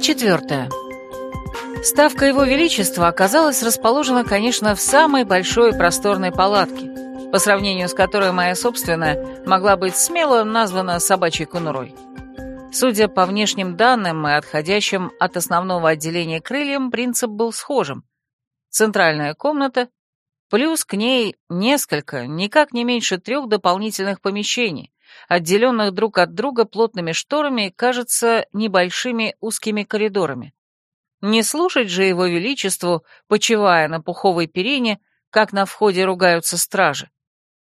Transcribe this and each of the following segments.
Глава четвертая. Ставка Его Величества оказалась расположена, конечно, в самой большой просторной палатке, по сравнению с которой моя собственная могла быть смело названа собачьей конурой. Судя по внешним данным и отходящим от основного отделения крыльям, принцип был схожим. Центральная комната, плюс к ней несколько, никак не меньше трех дополнительных помещений, отделенных друг от друга плотными шторами и, кажется, небольшими узкими коридорами. Не слушать же его величеству, почивая на пуховой перине, как на входе ругаются стражи.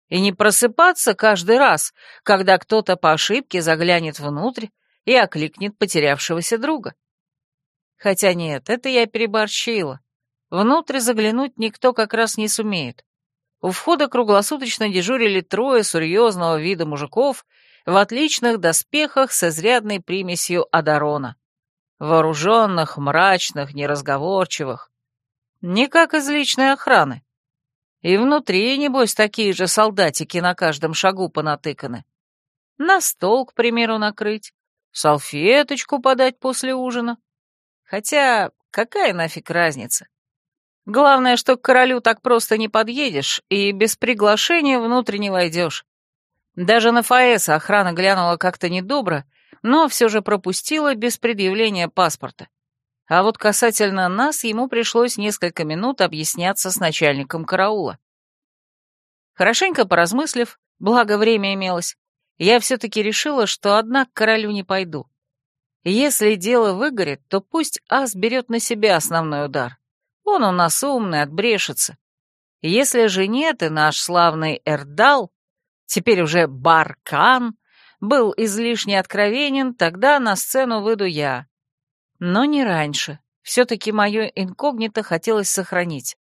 И не просыпаться каждый раз, когда кто-то по ошибке заглянет внутрь и окликнет потерявшегося друга. Хотя нет, это я переборщила. Внутрь заглянуть никто как раз не сумеет. У входа круглосуточно дежурили трое серьезного вида мужиков в отличных доспехах с изрядной примесью Адарона. Вооруженных, мрачных, неразговорчивых. Не как из личной охраны. И внутри, небось, такие же солдатики на каждом шагу понатыканы. На стол, к примеру, накрыть, салфеточку подать после ужина. Хотя, какая нафиг разница? Главное, что к королю так просто не подъедешь, и без приглашения внутрь не войдешь. Даже на Фаэса охрана глянула как-то недобро, но все же пропустила без предъявления паспорта. А вот касательно нас ему пришлось несколько минут объясняться с начальником караула. Хорошенько поразмыслив, благо время имелось, я все-таки решила, что одна к королю не пойду. Если дело выгорит, то пусть ас берет на себя основной удар. Он у нас умный, отбрешется. Если же нет, и наш славный Эрдал, теперь уже Баркан, был излишне откровенен, тогда на сцену выйду я. Но не раньше. Все-таки мое инкогнито хотелось сохранить.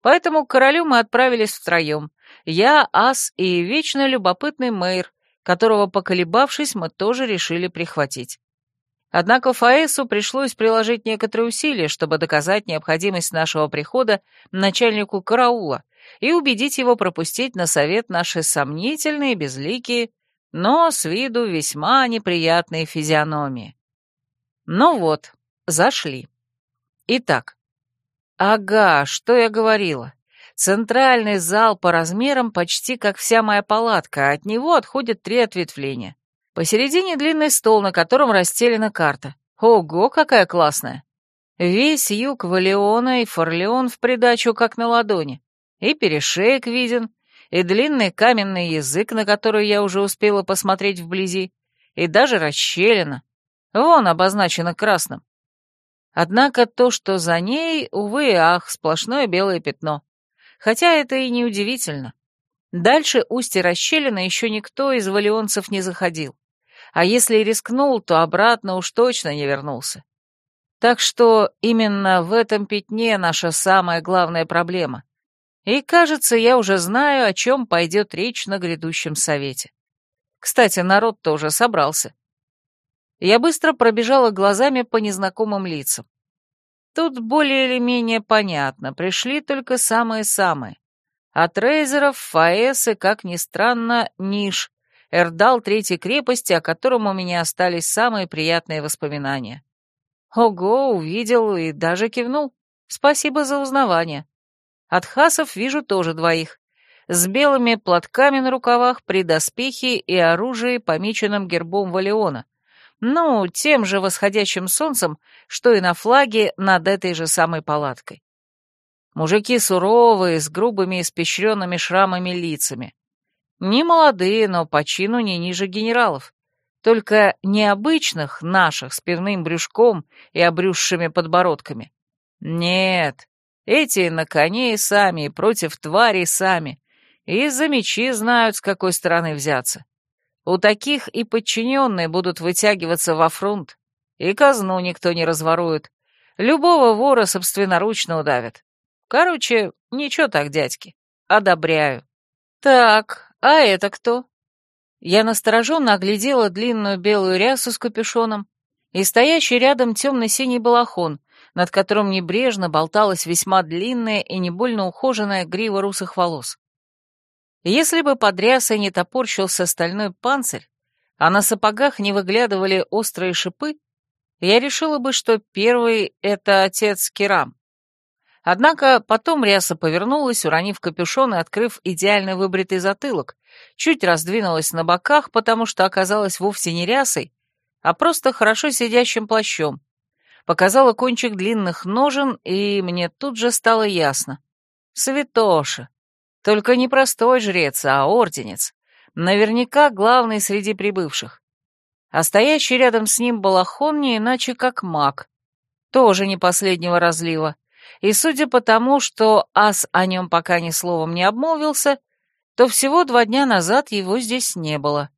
Поэтому к королю мы отправились втроем. Я, Ас и вечно любопытный мэр, которого, поколебавшись, мы тоже решили прихватить. Однако Фаэсу пришлось приложить некоторые усилия, чтобы доказать необходимость нашего прихода начальнику караула и убедить его пропустить на совет наши сомнительные, безликие, но с виду весьма неприятные физиономии. Ну вот, зашли. Итак. Ага, что я говорила. Центральный зал по размерам почти как вся моя палатка, а от него отходят три ответвления. Посередине длинный стол, на котором расстелена карта. Ого, какая классная! Весь юг Валеона и Форлеон в придачу как на ладони. И перешеек виден, и длинный каменный язык, на который я уже успела посмотреть вблизи, и даже расщелина. Вон обозначено красным. Однако то, что за ней, увы и ах, сплошное белое пятно. Хотя это и не удивительно. Дальше устья расщелина еще никто из валионцев не заходил а если и рискнул, то обратно уж точно не вернулся. Так что именно в этом пятне наша самая главная проблема. И, кажется, я уже знаю, о чем пойдет речь на грядущем совете. Кстати, народ тоже собрался. Я быстро пробежала глазами по незнакомым лицам. Тут более или менее понятно, пришли только самые-самые. От рейзеров, фаэсы, как ни странно, ниш, Эрдал Третьей крепости, о котором у меня остались самые приятные воспоминания. Ого, увидел и даже кивнул. Спасибо за узнавание. От хасов вижу тоже двоих. С белыми платками на рукавах, при доспехе и оружии, помеченным гербом Валиона. Ну, тем же восходящим солнцем, что и на флаге над этой же самой палаткой. Мужики суровые, с грубыми испещренными шрамами лицами. Не молодые, но по чину не ниже генералов. Только необычных наших с пивным брюшком и обрюзшими подбородками. Нет, эти на коне и сами, и против твари сами. И за мечи знают, с какой стороны взяться. У таких и подчиненные будут вытягиваться во фронт, и казну никто не разворует. Любого вора собственноручно удавят. Короче, ничего так, дядьки. Одобряю. Так, «А это кто?» Я настороженно оглядела длинную белую рясу с капюшоном и стоящий рядом темно-синий балахон, над которым небрежно болталась весьма длинная и не больно ухоженная грива русых волос. Если бы под рясой не топорщился стальной панцирь, а на сапогах не выглядывали острые шипы, я решила бы, что первый — это отец Кирам. Однако потом Ряса повернулась, уронив капюшон и открыв идеально выбритый затылок, чуть раздвинулась на боках, потому что оказалась вовсе не рясой, а просто хорошо сидящим плащом. Показала кончик длинных ножен, и мне тут же стало ясно. Святоша. Только не простой жрец, а орденец. Наверняка главный среди прибывших. А стоящий рядом с ним балахон не иначе как маг. Тоже не последнего разлива. И судя по тому, что ас о нем пока ни словом не обмолвился, то всего два дня назад его здесь не было.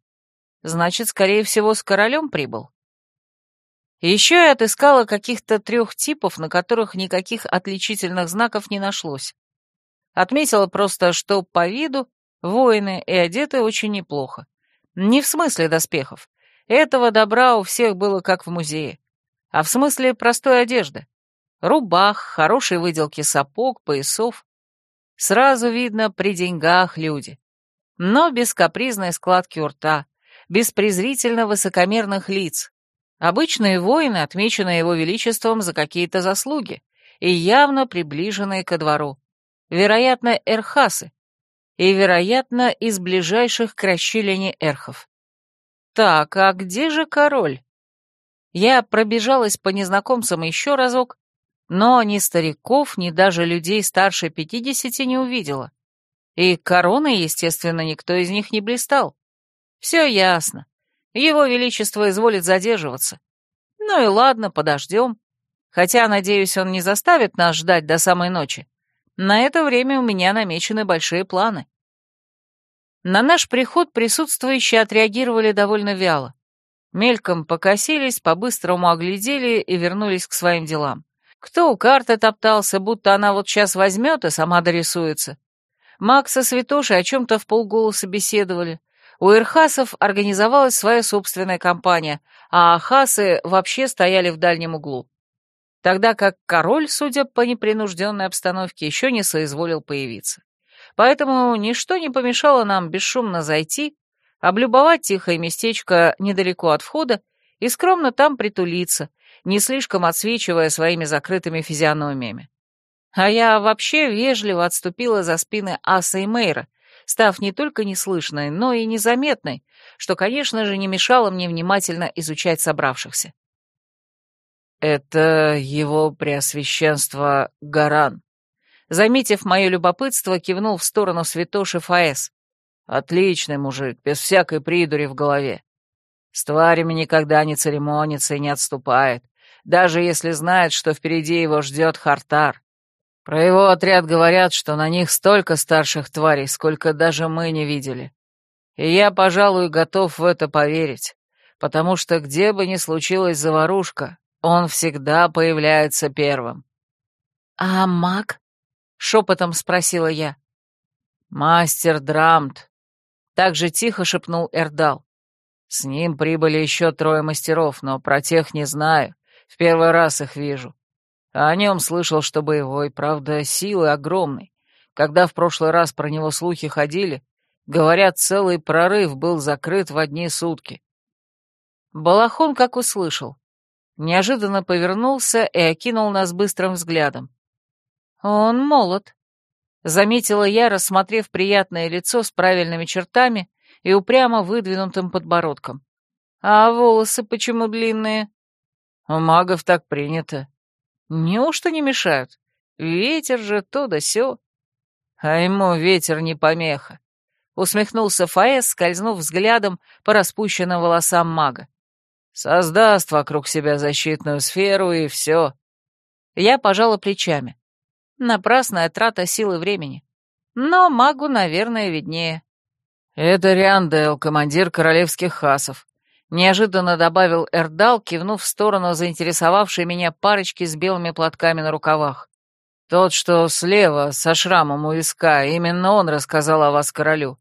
Значит, скорее всего, с королем прибыл. Еще я отыскала каких-то трех типов, на которых никаких отличительных знаков не нашлось. Отметила просто, что по виду воины и одеты очень неплохо. Не в смысле доспехов. Этого добра у всех было как в музее. А в смысле простой одежды. Рубах, хорошей выделки сапог, поясов. Сразу видно, при деньгах люди. Но без капризной складки у рта, без презрительно высокомерных лиц. Обычные воины, отмеченные его величеством за какие-то заслуги, и явно приближенные ко двору. Вероятно, эрхасы. И, вероятно, из ближайших к расщелине эрхов. Так, а где же король? Я пробежалась по незнакомцам еще разок, но ни стариков, ни даже людей старше пятидесяти не увидела. И короны, естественно, никто из них не блистал. Все ясно. Его Величество изволит задерживаться. Ну и ладно, подождем. Хотя, надеюсь, он не заставит нас ждать до самой ночи. На это время у меня намечены большие планы. На наш приход присутствующие отреагировали довольно вяло. Мельком покосились, по-быстрому оглядели и вернулись к своим делам. Кто у карты топтался, будто она вот сейчас возьмет и сама дорисуется. Макс со Святошей о чем-то в полголоса беседовали. У Ирхасов организовалась своя собственная компания, а Ахасы вообще стояли в дальнем углу. Тогда как король, судя по непринужденной обстановке, еще не соизволил появиться. Поэтому ничто не помешало нам бесшумно зайти, облюбовать тихое местечко недалеко от входа и скромно там притулиться, не слишком отсвечивая своими закрытыми физиономиями. А я вообще вежливо отступила за спины Аса и Мейра, став не только неслышной, но и незаметной, что, конечно же, не мешало мне внимательно изучать собравшихся. «Это его преосвященство Гаран», заметив мое любопытство, кивнул в сторону святоши Фаэс. «Отличный мужик, без всякой придури в голове. С тварями никогда не церемонится и не отступает даже если знает, что впереди его ждет Хартар. Про его отряд говорят, что на них столько старших тварей, сколько даже мы не видели. И я, пожалуй, готов в это поверить, потому что где бы ни случилась заварушка, он всегда появляется первым. «А маг?» — шепотом спросила я. «Мастер Драмт», — так же тихо шепнул Эрдал. «С ним прибыли еще трое мастеров, но про тех не знаю. В первый раз их вижу. А о нем слышал, что боевой, правда, силы огромной. Когда в прошлый раз про него слухи ходили, говорят, целый прорыв был закрыт в одни сутки. Балахон как услышал. Неожиданно повернулся и окинул нас быстрым взглядом. Он молод. Заметила я, рассмотрев приятное лицо с правильными чертами и упрямо выдвинутым подбородком. А волосы почему длинные? У магов так принято. Неужто не мешают? Ветер же то да сё. А ему ветер не помеха. Усмехнулся Фаэс, скользнув взглядом по распущенным волосам мага. Создаст вокруг себя защитную сферу, и все. Я пожала плечами. Напрасная трата силы времени. Но магу, наверное, виднее. Это Риандел, командир королевских хасов. Неожиданно добавил Эрдал, кивнув в сторону заинтересовавшей меня парочки с белыми платками на рукавах. «Тот, что слева, со шрамом у виска, именно он рассказал о вас королю.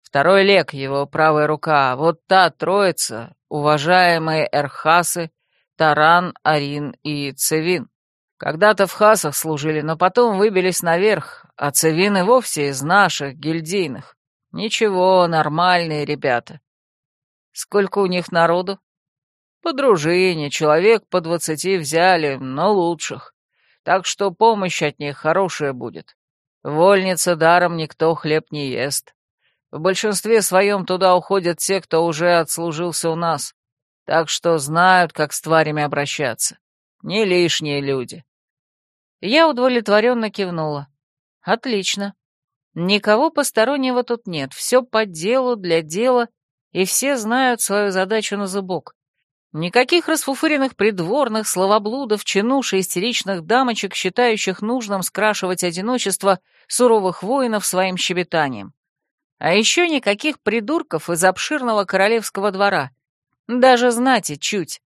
Второй лек, его правая рука, вот та троица, уважаемые Эрхасы, Таран, Арин и Цевин. Когда-то в хасах служили, но потом выбились наверх, а Цевин и вовсе из наших, гильдийных. Ничего, нормальные ребята. Сколько у них народу? По дружине, человек по двадцати взяли, но лучших. Так что помощь от них хорошая будет. Вольница даром никто хлеб не ест. В большинстве своем туда уходят те, кто уже отслужился у нас, так что знают, как с тварями обращаться. Не лишние люди. Я удовлетворенно кивнула. Отлично. Никого постороннего тут нет, все по делу, для дела, и все знают свою задачу на зубок. Никаких расфуфыренных придворных, словоблудов, чинуш и истеричных дамочек, считающих нужным скрашивать одиночество суровых воинов своим щебетанием. А еще никаких придурков из обширного королевского двора. Даже знати чуть.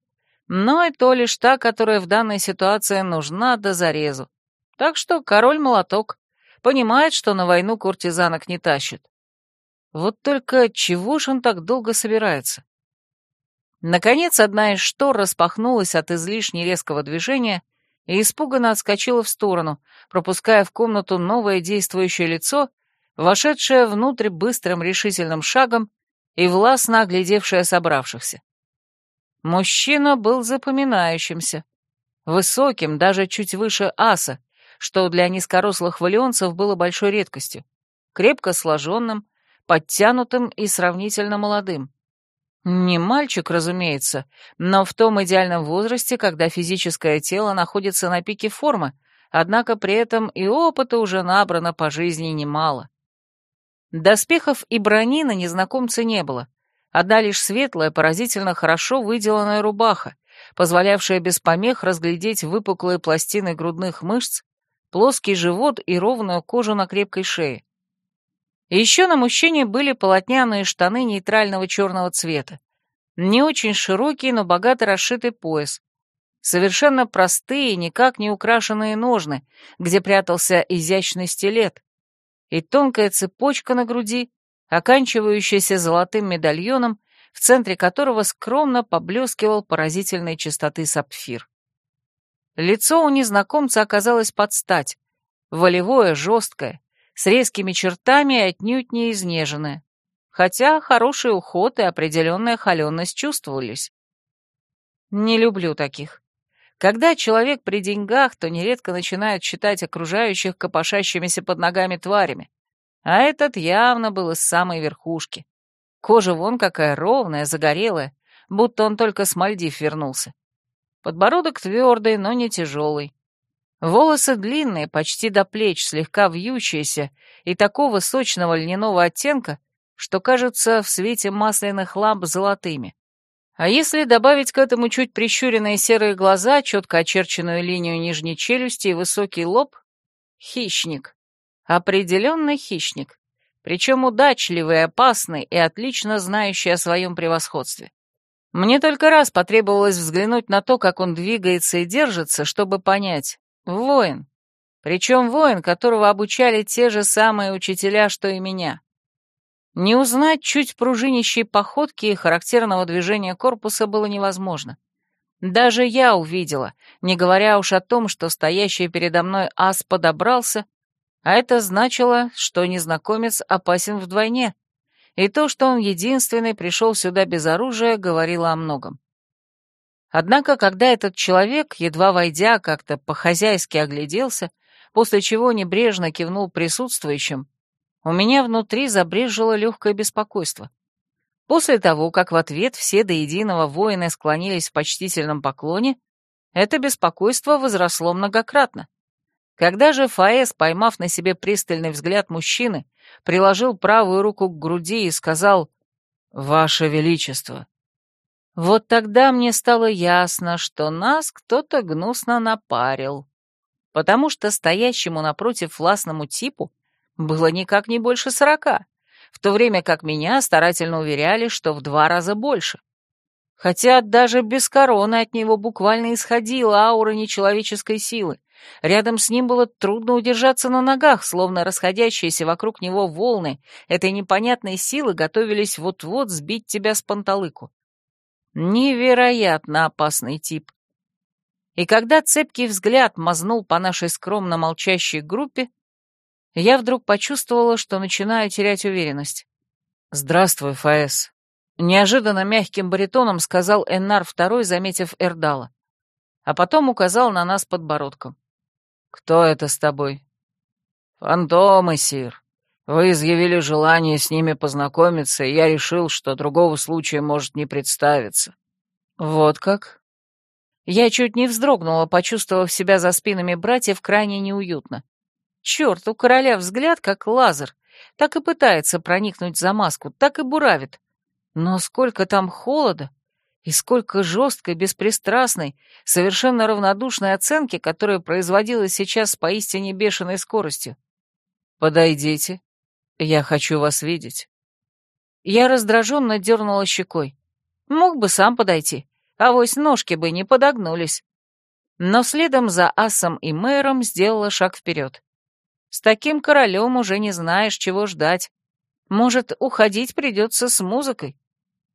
Но и то лишь та, которая в данной ситуации нужна до зарезу. Так что король-молоток понимает, что на войну куртизанок не тащит. Вот только чего ж он так долго собирается? Наконец, одна из штор распахнулась от излишне резкого движения и испуганно отскочила в сторону, пропуская в комнату новое действующее лицо вошедшая внутрь быстрым решительным шагом и властно оглядевшая собравшихся. Мужчина был запоминающимся, высоким, даже чуть выше аса, что для низкорослых валионцев было большой редкостью, крепко сложенным, подтянутым и сравнительно молодым. Не мальчик, разумеется, но в том идеальном возрасте, когда физическое тело находится на пике формы, однако при этом и опыта уже набрано по жизни немало. Доспехов и брони на незнакомце не было. Одна лишь светлая, поразительно хорошо выделанная рубаха, позволявшая без помех разглядеть выпуклые пластины грудных мышц, плоский живот и ровную кожу на крепкой шее. Еще на мужчине были полотняные штаны нейтрального черного цвета. Не очень широкий, но богато расшитый пояс. Совершенно простые, никак не украшенные ножны, где прятался изящный стилет, и тонкая цепочка на груди, оканчивающаяся золотым медальоном, в центре которого скромно поблескивал поразительной чистоты сапфир. Лицо у незнакомца оказалось под стать, волевое, жесткое, с резкими чертами и отнюдь не изнеженное, хотя хороший уход и определенная холенность чувствовались. Не люблю таких. Когда человек при деньгах, то нередко начинает считать окружающих копошащимися под ногами тварями. А этот явно был из самой верхушки. Кожа вон какая ровная, загорелая, будто он только с Мальдив вернулся. Подбородок твердый, но не тяжелый. Волосы длинные, почти до плеч, слегка вьющиеся и такого сочного льняного оттенка, что кажутся в свете масляных ламп золотыми. А если добавить к этому чуть прищуренные серые глаза, четко очерченную линию нижней челюсти и высокий лоб — хищник. Определенный хищник. Причем удачливый, опасный и отлично знающий о своем превосходстве. Мне только раз потребовалось взглянуть на то, как он двигается и держится, чтобы понять. Воин. Причем воин, которого обучали те же самые учителя, что и меня. Не узнать чуть пружинищей походки и характерного движения корпуса было невозможно. Даже я увидела, не говоря уж о том, что стоящий передо мной ас подобрался, а это значило, что незнакомец опасен вдвойне, и то, что он единственный пришел сюда без оружия, говорило о многом. Однако, когда этот человек, едва войдя, как-то по-хозяйски огляделся, после чего небрежно кивнул присутствующим, у меня внутри забрежило легкое беспокойство. После того, как в ответ все до единого воины склонились в почтительном поклоне, это беспокойство возросло многократно. Когда же Фаэс, поймав на себе пристальный взгляд мужчины, приложил правую руку к груди и сказал «Ваше Величество», вот тогда мне стало ясно, что нас кто-то гнусно напарил, потому что стоящему напротив властному типу было никак не больше сорока, в то время как меня старательно уверяли, что в два раза больше. Хотя даже без короны от него буквально исходила аура нечеловеческой силы. Рядом с ним было трудно удержаться на ногах, словно расходящиеся вокруг него волны этой непонятной силы готовились вот-вот сбить тебя с панталыку. Невероятно опасный тип. И когда цепкий взгляд мазнул по нашей скромно молчащей группе, я вдруг почувствовала, что начинаю терять уверенность. «Здравствуй, Фаэс», Неожиданно мягким баритоном сказал Эннар II, заметив Эрдала. А потом указал на нас подбородком. «Кто это с тобой?» «Фантомы, сир. Вы изъявили желание с ними познакомиться, и я решил, что другого случая может не представиться». «Вот как?» Я чуть не вздрогнула, почувствовав себя за спинами братьев крайне неуютно. Черт, у короля взгляд как лазер. Так и пытается проникнуть за маску, так и буравит. Но сколько там холода, и сколько жесткой, беспристрастной, совершенно равнодушной оценки, которая производилась сейчас с поистине бешеной скоростью. «Подойдите. Я хочу вас видеть». Я раздраженно дернула щекой. Мог бы сам подойти, а вось ножки бы не подогнулись. Но следом за асом и мэром сделала шаг вперед. С таким королем уже не знаешь, чего ждать. Может, уходить придется с музыкой.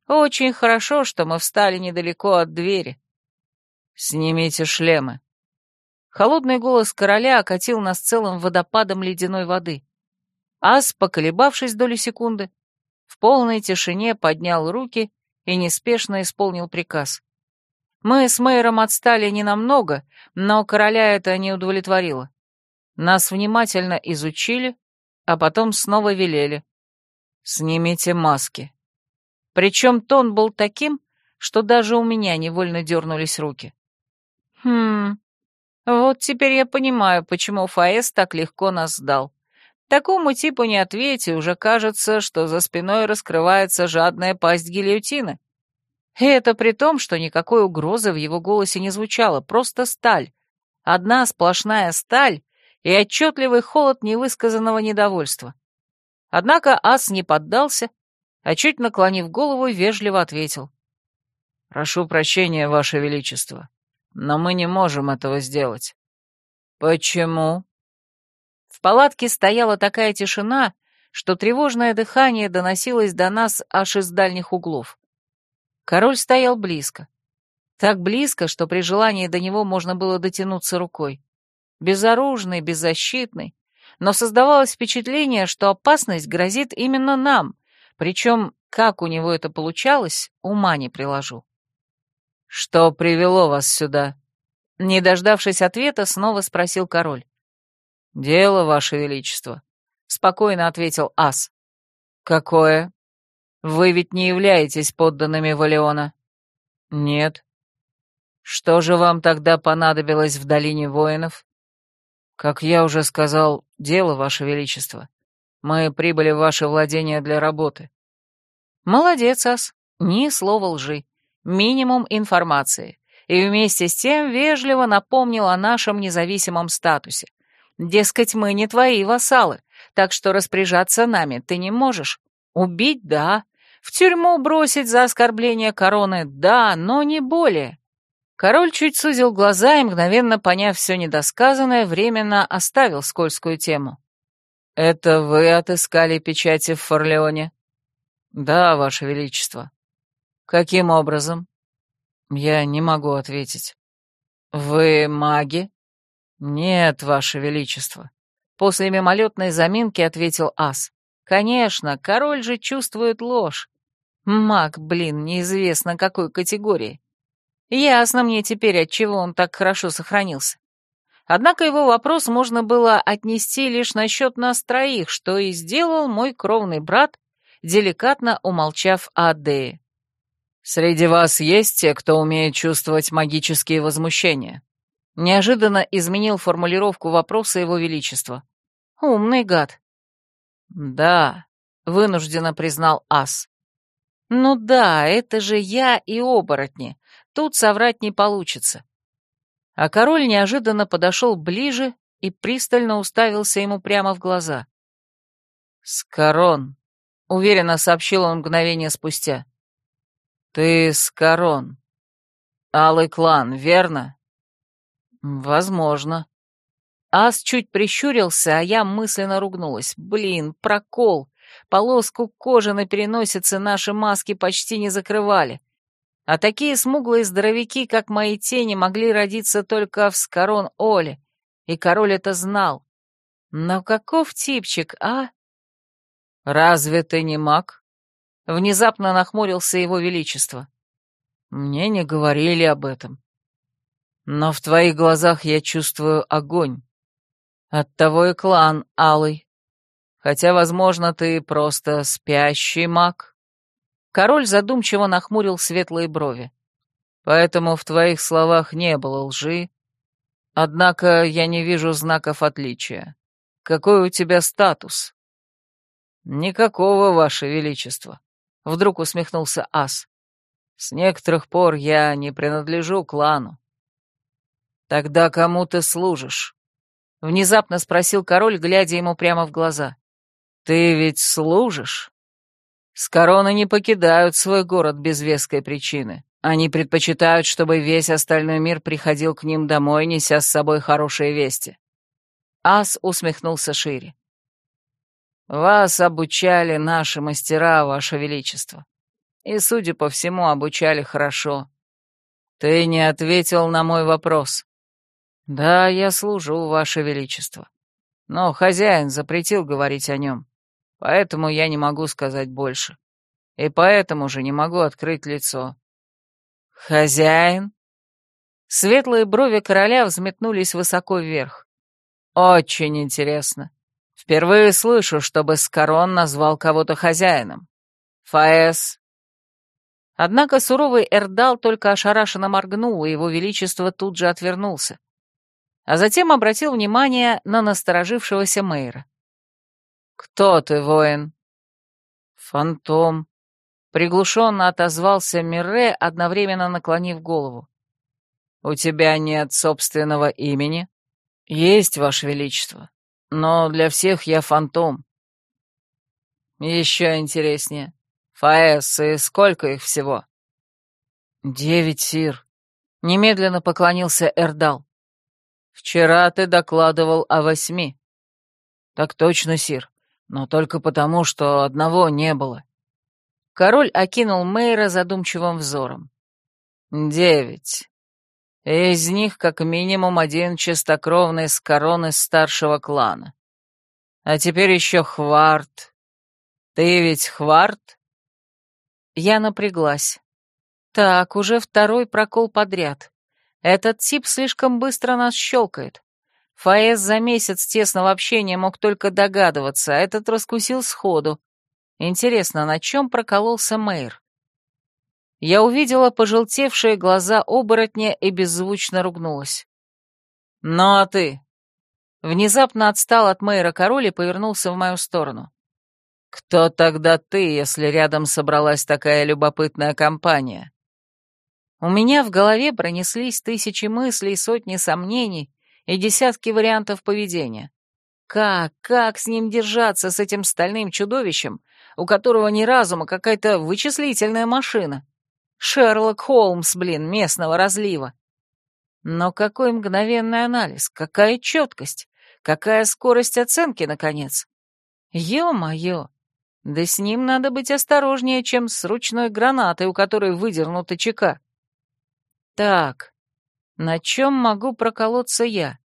Очень хорошо, что мы встали недалеко от двери. «Снимите шлемы». Холодный голос короля окатил нас целым водопадом ледяной воды. Ас, поколебавшись долю секунды, в полной тишине поднял руки и неспешно исполнил приказ. Мы с мэром отстали ненамного, но короля это не удовлетворило. Нас внимательно изучили, а потом снова велели. «Снимите маски». Причем тон был таким, что даже у меня невольно дернулись руки. Хм, вот теперь я понимаю, почему Фаэс так легко нас сдал. Такому типу не ответь, и уже кажется, что за спиной раскрывается жадная пасть гильотины. И это при том, что никакой угрозы в его голосе не звучало, просто сталь. Одна сплошная сталь и отчетливый холод невысказанного недовольства. Однако ас не поддался, а чуть наклонив голову, вежливо ответил. «Прошу прощения, Ваше Величество, но мы не можем этого сделать». «Почему?» Палатке стояла такая тишина, что тревожное дыхание доносилось до нас аж из дальних углов. Король стоял близко. Так близко, что при желании до него можно было дотянуться рукой. Безоружный, беззащитный. Но создавалось впечатление, что опасность грозит именно нам, причем, как у него это получалось, ума не приложу. «Что привело вас сюда?» Не дождавшись ответа, снова спросил король. «Дело, ваше величество», — спокойно ответил ас. «Какое?» Вы ведь не являетесь подданными Валиона? Нет. Что же вам тогда понадобилось в долине воинов? Как я уже сказал, дело, Ваше Величество. Мы прибыли в ваше владение для работы. Молодец, Ас. Ни слова лжи. Минимум информации. И вместе с тем вежливо напомнил о нашем независимом статусе. Дескать, мы не твои вассалы, так что распоряжаться нами ты не можешь. Убить — да, в тюрьму бросить за оскорбление короны, да, но не более. Король чуть сузил глаза и, мгновенно поняв все недосказанное, временно оставил скользкую тему. «Это вы отыскали печати в Форлеоне?» «Да, Ваше Величество». «Каким образом?» «Я не могу ответить». «Вы маги?» «Нет, Ваше Величество». После мимолетной заминки ответил Ас. «Конечно, король же чувствует ложь. Маг, блин, неизвестно какой категории. Ясно мне теперь, от чего он так хорошо сохранился. Однако его вопрос можно было отнести лишь насчет нас троих, что и сделал мой кровный брат, деликатно умолчав о Адее. «Среди вас есть те, кто умеет чувствовать магические возмущения?» Неожиданно изменил формулировку вопроса его величества. «Умный гад». «Да», — вынужденно признал Ас. Ну да, это же я и оборотни. Тут соврать не получится. А король неожиданно подошел ближе и пристально уставился ему прямо в глаза. «Скорон», — уверенно сообщил он мгновение спустя. «Ты Скорон. Алый клан, верно?» «Возможно». Ас чуть прищурился, а я мысленно ругнулась. «Блин, прокол. Полоску кожи на переносице наши маски почти не закрывали. А такие смуглые здоровяки, как мои тени, могли родиться только в Скорон Оле, и король это знал. Но каков типчик, а? «Разве ты не маг?» Внезапно нахмурился его величество. Мне не говорили об этом. Но в твоих глазах я чувствую огонь. Оттого и клан алый. Хотя, возможно, ты просто спящий маг. Король задумчиво нахмурил светлые брови. Поэтому в твоих словах не было лжи. Однако я не вижу знаков отличия. Какой у тебя статус? Никакого, ваше величество. Вдруг усмехнулся Ас. С некоторых пор я не принадлежу клану. Тогда кому ты служишь? Внезапно спросил король, глядя ему прямо в глаза. Ты ведь служишь? С короны не покидают свой город без веской причины. Они предпочитают, чтобы весь остальной мир приходил к ним домой, неся с собой хорошие вести. Ас усмехнулся шире. «Вас обучали наши мастера, ваше величество и, судя по всему, обучали хорошо. Ты не ответил на мой вопрос. Да, я служу, Ваше Величество. Но хозяин запретил говорить о нем, поэтому я не могу сказать больше. И поэтому же не могу открыть лицо. Хозяин? Светлые брови короля взметнулись высоко вверх. Очень интересно. Впервые слышу, чтобы Скорон назвал кого-то хозяином. Фаэс, Однако суровый Эрдал только ошарашенно моргнул, и его величество тут же отвернулся. А затем обратил внимание на насторожившегося мэра. «Кто ты, воин?» «Фантом», — приглушенно отозвался Мирре, одновременно наклонив голову. «У тебя нет собственного имени?» «Есть, Ваше Величество, но для всех я фантом». «Еще интереснее. Фаэс, сколько их всего?» «Девять, Сир», — немедленно поклонился Эрдал. «Вчера ты докладывал о восьми». «Так точно, Сир, но только потому, что одного не было». Король окинул Мейра задумчивым взором. «Девять. Из них как минимум один чистокровный с короны старшего клана. А теперь еще Хварт. Ты ведь Хварт?» Я напряглась. Так, уже второй прокол подряд. Этот тип слишком быстро нас щелкает. Фаэс за месяц тесного общения мог только догадываться, а этот раскусил сходу. Интересно, на чем прокололся Мэйр? Я увидела пожелтевшие глаза оборотня и беззвучно ругнулась. «Ну а ты?» Внезапно отстал от Мэйра король и повернулся в мою сторону. «Кто тогда ты, если рядом собралась такая любопытная компания?» У меня в голове пронеслись тысячи мыслей, сотни сомнений и десятки вариантов поведения. Как, как с ним держаться, с этим стальным чудовищем, у которого не разум, а какая-то вычислительная машина? Шерлок Холмс, блин, местного разлива. Но какой мгновенный анализ, какая четкость, какая скорость оценки, наконец. Ё-моё! Да с ним надо быть осторожнее, чем с ручной гранатой, у которой выдернута чека. Так, на чем могу проколоться я?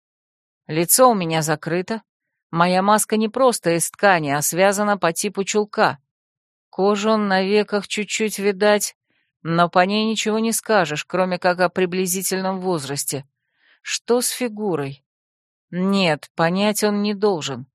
Лицо у меня закрыто. Моя маска не просто из ткани, а связана по типу чулка. Кожу на веках чуть-чуть видать, но по ней ничего не скажешь, кроме как о приблизительном возрасте. Что с фигурой? Нет, понять он не должен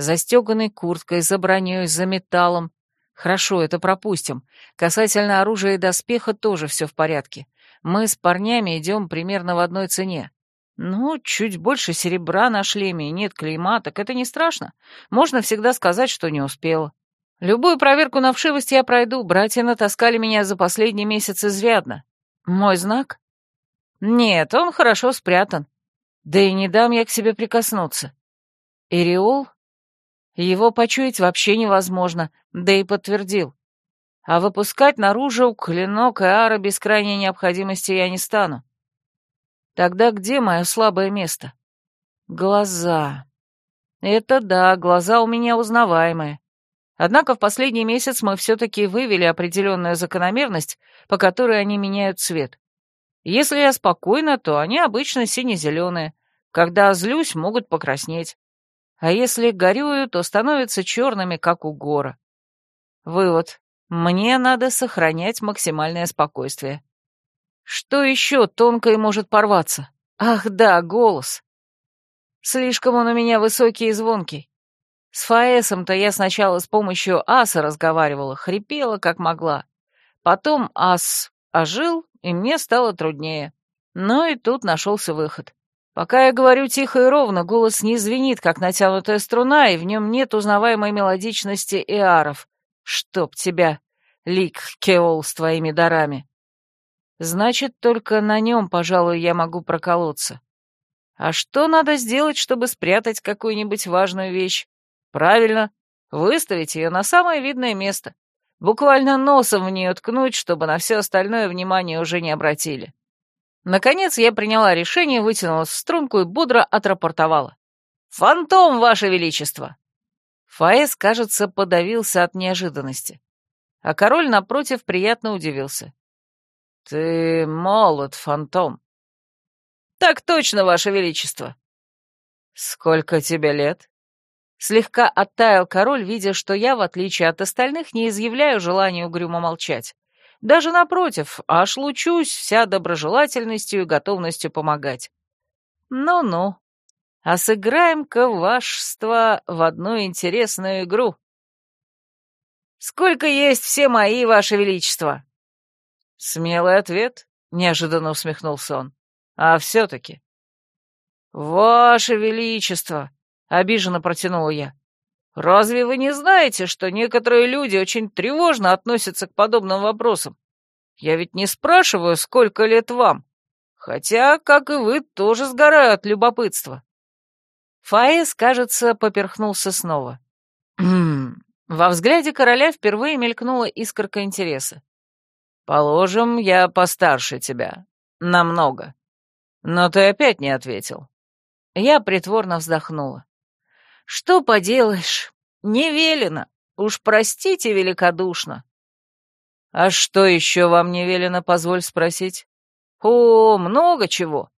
застеганной курткой, за броней, за металлом. Хорошо, это пропустим. Касательно оружия и доспеха тоже все в порядке. Мы с парнями идем примерно в одной цене. Ну, чуть больше серебра на шлеме и нет клейма, так это не страшно. Можно всегда сказать, что не успела. Любую проверку на вшивость я пройду, братья натаскали меня за последний месяц изрядно. Мой знак? Нет, он хорошо спрятан. Да и не дам я к себе прикоснуться. Иреол? Его почуять вообще невозможно, да и подтвердил. А выпускать наружу клинок и ара без крайней необходимости я не стану. Тогда где мое слабое место? Глаза. Это да, глаза у меня узнаваемые. Однако в последний месяц мы все-таки вывели определенную закономерность, по которой они меняют цвет. Если я спокойна, то они обычно сине-зеленые. Когда злюсь, могут покраснеть а если горюю, то становятся черными, как у гора. Вывод. Мне надо сохранять максимальное спокойствие. Что еще тонкое может порваться? Ах да, голос. Слишком он у меня высокий и звонкий. С Фаэсом-то я сначала с помощью аса разговаривала, хрипела как могла. Потом ас ожил, и мне стало труднее. Но и тут нашелся выход. Пока я говорю тихо и ровно, голос не звенит, как натянутая струна, и в нем нет узнаваемой мелодичности иаров. Чтоб тебя, лик Кеол с твоими дарами. Значит, только на нем, пожалуй, я могу проколоться. А что надо сделать, чтобы спрятать какую-нибудь важную вещь? Правильно, выставить ее на самое видное место. Буквально носом в нее ткнуть, чтобы на все остальное внимание уже не обратили. Наконец я приняла решение, вытянулась в струнку и бодро отрапортовала. «Фантом, Ваше Величество!» Фаэс, кажется, подавился от неожиданности. А король, напротив, приятно удивился. «Ты молод, Фантом». «Так точно, Ваше Величество». «Сколько тебе лет?» Слегка оттаял король, видя, что я, в отличие от остальных, не изъявляю желания угрюмо молчать. Даже напротив, аж лучусь вся доброжелательностью и готовностью помогать. Ну-ну, а сыграем-ка вашество в одну интересную игру. Сколько есть все мои, ваше величество? Смелый ответ, неожиданно усмехнулся он. А все-таки. Ваше величество, обиженно протянула я. Разве вы не знаете, что некоторые люди очень тревожно относятся к подобным вопросам? Я ведь не спрашиваю, сколько лет вам, хотя, как и вы, тоже сгораю от любопытства. Фаэс, кажется, поперхнулся снова. Во взгляде короля впервые мелькнула искорка интереса. «Положим, я постарше тебя. Намного. Но ты опять не ответил». Я притворно вздохнула. Что поделаешь, не велено. Уж простите великодушно. А что еще вам не велено, позволь спросить? О, много чего.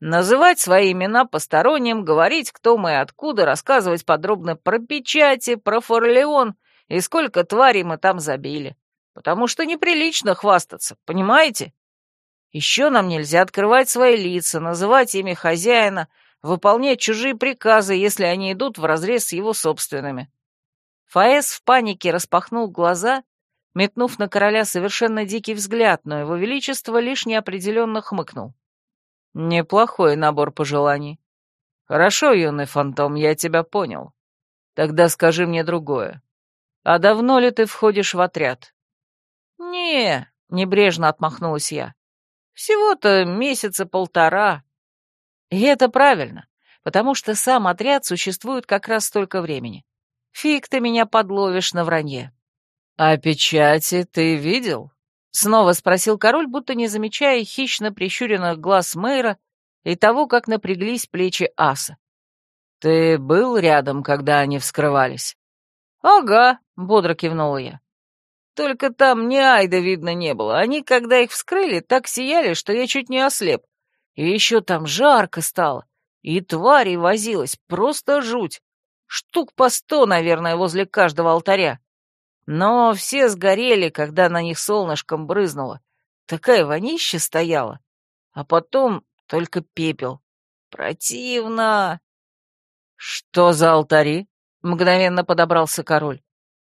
Называть свои имена посторонним, говорить, кто мы и откуда, рассказывать подробно про печати, про Форлеон и сколько тварей мы там забили. Потому что неприлично хвастаться, понимаете? Еще нам нельзя открывать свои лица, называть имя хозяина, выполнять чужие приказы, если они идут вразрез с его собственными. Фаэс в панике распахнул глаза, метнув на короля совершенно дикий взгляд, но его величество лишь неопределенно хмыкнул. «Неплохой набор пожеланий. Хорошо, юный фантом, я тебя понял. Тогда скажи мне другое. А давно ли ты входишь в отряд?» «Не», — небрежно отмахнулась я. «Всего-то месяца полтора, и это правильно, потому что сам отряд существует как раз столько времени. Фиг ты меня подловишь на вранье. «А печати ты видел?» — снова спросил король, будто не замечая хищно прищуренных глаз мэра и того, как напряглись плечи аса. «Ты был рядом, когда они вскрывались?» «Ага», — бодро кивнула я. «Только там ни айда видно не было. Они, когда их вскрыли, так сияли, что я чуть не ослеп. И еще там жарко стало, и твари возилась, просто жуть. Штук по сто, наверное, возле каждого алтаря. Но все сгорели, когда на них солнышком брызнуло. Такая вонища стояла. А потом только пепел. Противно. Что за алтари? Мгновенно подобрался король.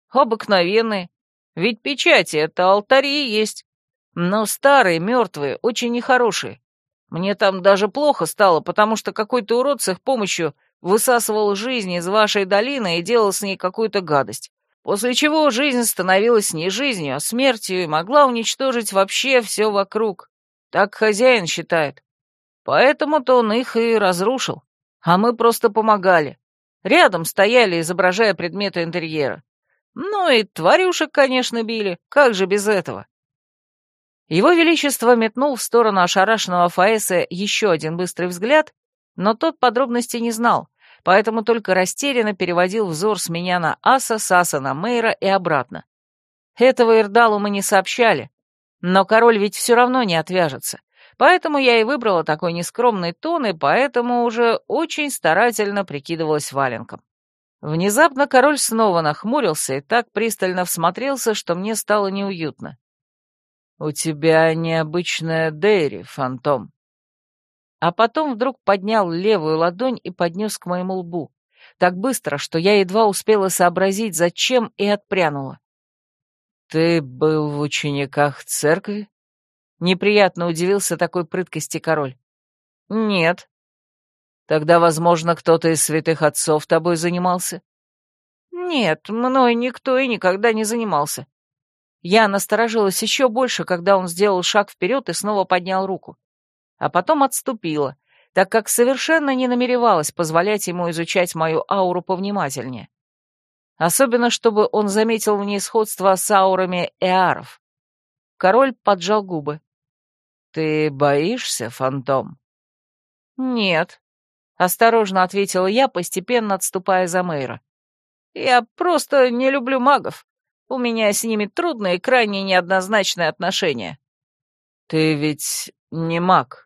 Обыкновенные. Ведь печати — это алтари есть. Но старые, мертвые, очень нехорошие. Мне там даже плохо стало, потому что какой-то урод с их помощью высасывал жизнь из вашей долины и делал с ней какую-то гадость. После чего жизнь становилась не жизнью, а смертью и могла уничтожить вообще все вокруг. Так хозяин считает. Поэтому-то он их и разрушил. А мы просто помогали. Рядом стояли, изображая предметы интерьера. Ну и тварюшек, конечно, били. Как же без этого? Его Величество метнул в сторону ошарашенного Фаэса еще один быстрый взгляд, но тот подробностей не знал, поэтому только растерянно переводил взор с меня на Аса, с Аса на Мейра и обратно. Этого Ирдалу мы не сообщали, но король ведь все равно не отвяжется, поэтому я и выбрала такой нескромный тон, и поэтому уже очень старательно прикидывалась валенком. Внезапно король снова нахмурился и так пристально всмотрелся, что мне стало неуютно. «У тебя необычная Дейри, фантом». А потом вдруг поднял левую ладонь и поднес к моему лбу. Так быстро, что я едва успела сообразить, зачем, и отпрянула. «Ты был в учениках церкви?» Неприятно удивился такой прыткости король. «Нет». «Тогда, возможно, кто-то из святых отцов тобой занимался?» «Нет, мной никто и никогда не занимался». Я насторожилась еще больше, когда он сделал шаг вперед и снова поднял руку. А потом отступила, так как совершенно не намеревалась позволять ему изучать мою ауру повнимательнее. Особенно, чтобы он заметил в ней сходство с аурами эаров. Король поджал губы. «Ты боишься, фантом?» «Нет», — осторожно ответила я, постепенно отступая за мэра. «Я просто не люблю магов. У меня с ними трудные крайне неоднозначные отношения». «Ты ведь не маг».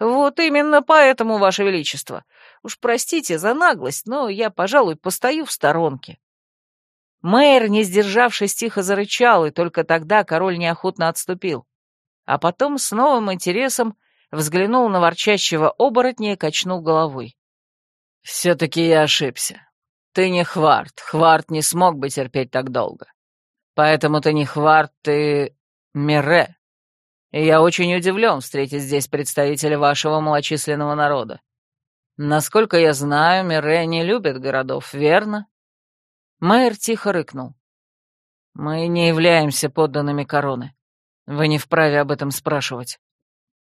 «Вот именно поэтому, Ваше Величество. Уж простите за наглость, но я, пожалуй, постою в сторонке». Мэйр, не сдержавшись, тихо зарычал, и только тогда король неохотно отступил а потом с новым интересом взглянул на ворчащего оборотня и качнул головой. «Все-таки я ошибся. Ты не Хварт. Хварт не смог бы терпеть так долго. Поэтому ты не Хварт, ты Мире. И я очень удивлен встретить здесь представителя вашего малочисленного народа. Насколько я знаю, Мире не любит городов, верно?» Мэйр тихо рыкнул. «Мы не являемся подданными короны. Вы не вправе об этом спрашивать.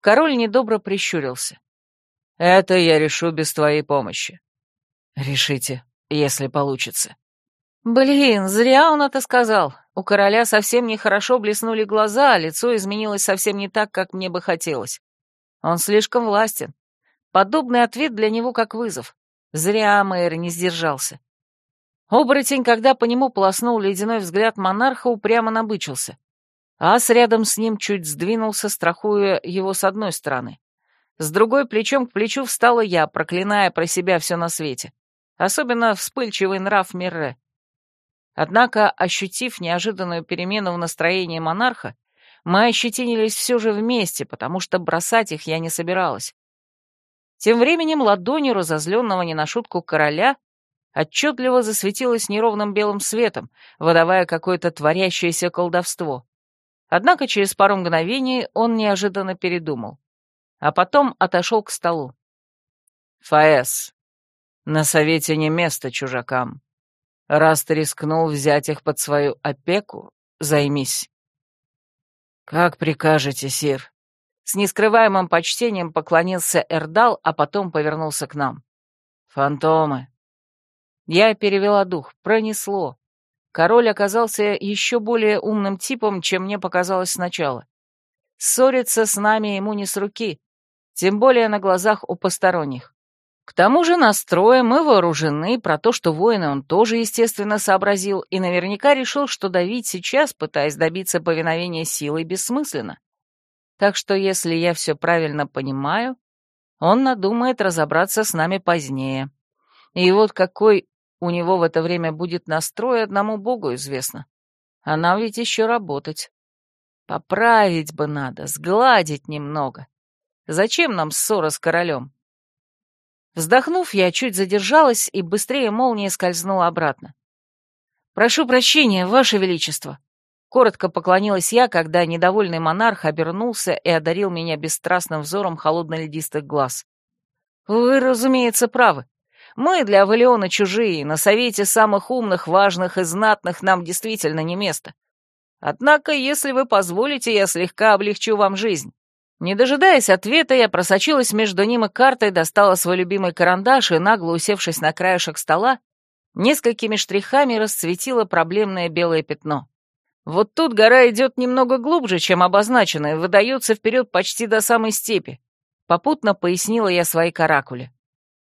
Король недобро прищурился. Это я решу без твоей помощи. Решите, если получится. Блин, зря он это сказал. У короля совсем нехорошо блеснули глаза, а лицо изменилось совсем не так, как мне бы хотелось. Он слишком властен. Подобный ответ для него как вызов. Зря мэр не сдержался. Оборотень, когда по нему полоснул ледяной взгляд монарха, упрямо набычился. Ас рядом с ним чуть сдвинулся, страхуя его с одной стороны. С другой плечом к плечу встала я, проклиная про себя все на свете. Особенно вспыльчивый нрав Мирре. Однако, ощутив неожиданную перемену в настроении монарха, мы ощетинились все же вместе, потому что бросать их я не собиралась. Тем временем ладонью разозленного не на шутку короля отчетливо засветилась неровным белым светом, выдавая какое-то творящееся колдовство. Однако через пару мгновений он неожиданно передумал, а потом отошел к столу. «Фаэс, на совете не место чужакам. Раз ты рискнул взять их под свою опеку, займись». «Как прикажете, сир?» С нескрываемым почтением поклонился Эрдал, а потом повернулся к нам. «Фантомы». Я перевела дух, пронесло. Король оказался еще более умным типом, чем мне показалось сначала. Ссориться с нами ему не с руки, тем более на глазах у посторонних. К тому же настроем мы вооружены, про то, что воины он тоже, естественно, сообразил и наверняка решил, что давить сейчас, пытаясь добиться повиновения силой, бессмысленно. Так что, если я все правильно понимаю, он надумает разобраться с нами позднее. И вот какой у него в это время будет настрой, одному богу известно. А нам ведь еще работать. Поправить бы надо, сгладить немного. Зачем нам ссора с королем? Вздохнув, я чуть задержалась и быстрее молнии скользнула обратно. «Прошу прощения, Ваше Величество!» Коротко поклонилась я, когда недовольный монарх обернулся и одарил меня бесстрастным взором холодно-ледистых глаз. «Вы, разумеется, правы. Мы для Авалиона чужие, на совете самых умных, важных и знатных нам действительно не место. Однако, если вы позволите, я слегка облегчу вам жизнь». Не дожидаясь ответа, я просочилась между ним и картой, достала свой любимый карандаш и, нагло усевшись на краешек стола, несколькими штрихами расцветила проблемное белое пятно. Вот тут гора идет немного глубже, чем обозначено, и выдается вперед почти до самой степи. Попутно пояснила я свои каракули.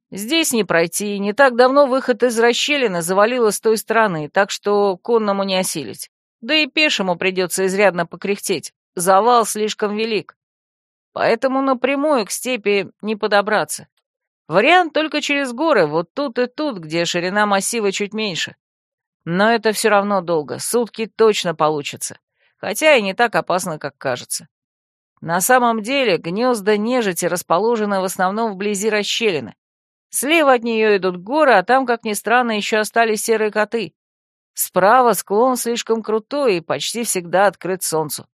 Здесь не пройти, не так давно выход из расщелины завалило с той стороны, так что конному не осилить. Да и пешему придется изрядно покряхтеть, завал слишком велик. Поэтому напрямую к степи не подобраться. Вариант только через горы, вот тут и тут, где ширина массива чуть меньше. Но это все равно долго, сутки точно получится, хотя и не так опасно, как кажется. На самом деле гнезда нежити расположены в основном вблизи расщелины. Слева от нее идут горы, а там, как ни странно, еще остались серые коты. Справа склон слишком крутой и почти всегда открыт солнцу.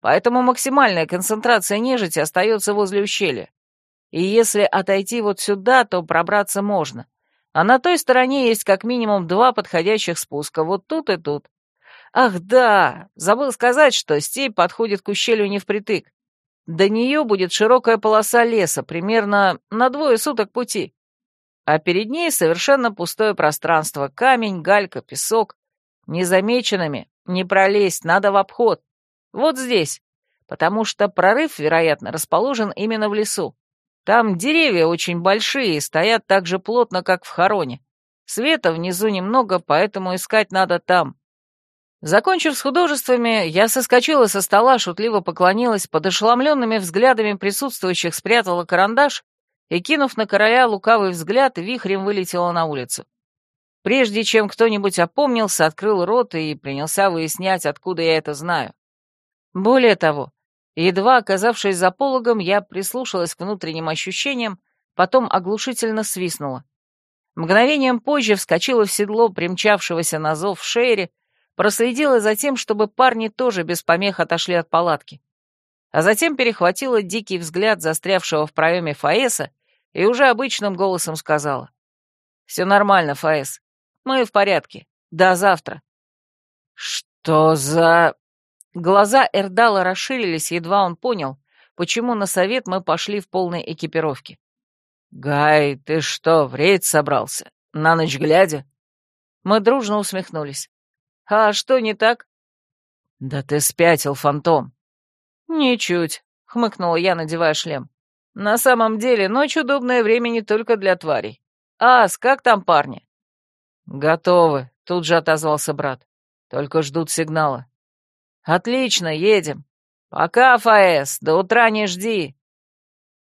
Поэтому максимальная концентрация нежити остается возле ущелья. И если отойти вот сюда, то пробраться можно. А на той стороне есть как минимум два подходящих спуска, вот тут и тут. Ах да, забыл сказать, что степь подходит к ущелью не впритык. До нее будет широкая полоса леса, примерно на двое суток пути. А перед ней совершенно пустое пространство, камень, галька, песок. Незамеченными не пролезть, надо в обход. Вот здесь, потому что прорыв, вероятно, расположен именно в лесу. Там деревья очень большие и стоят так же плотно, как в хороне. Света внизу немного, поэтому искать надо там. Закончив с художествами, я соскочила со стола, шутливо поклонилась, под ошеломленными взглядами присутствующих спрятала карандаш и, кинув на короля лукавый взгляд, вихрем вылетела на улицу. Прежде чем кто-нибудь опомнился, открыл рот и принялся выяснять, откуда я это знаю. Более того, едва оказавшись за пологом, я прислушалась к внутренним ощущениям, потом оглушительно свистнула. Мгновением позже вскочила в седло примчавшегося на зов Шерри, проследила за тем, чтобы парни тоже без помех отошли от палатки. А затем перехватила дикий взгляд застрявшего в проеме Фаэса и уже обычным голосом сказала. «Все нормально, Фаэс. Мы в порядке. До завтра». «Что за...» Глаза Эрдала расширились, едва он понял, почему на совет мы пошли в полной экипировке. «Гай, ты что, в рейд собрался? На ночь глядя?» Мы дружно усмехнулись. «А что не так?» «Да ты спятил, фантом!» «Ничуть», — хмыкнула я, надевая шлем. «На самом деле, ночь — удобное время не только для тварей. Ас, как там парни?» «Готовы», — тут же отозвался брат. «Только ждут сигнала». «Отлично, едем. Пока, ФАЭС, до утра не жди».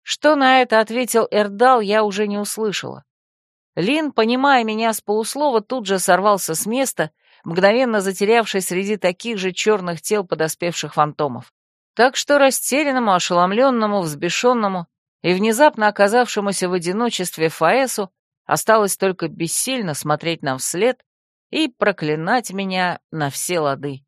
Что на это ответил Эрдал, я уже не услышала. Лин, понимая меня с полуслова, тут же сорвался с места, мгновенно затерявшись среди таких же черных тел подоспевших фантомов. Так что растерянному, ошеломленному, взбешенному и внезапно оказавшемуся в одиночестве Фаэсу осталось только бессильно смотреть нам вслед и проклинать меня на все лады.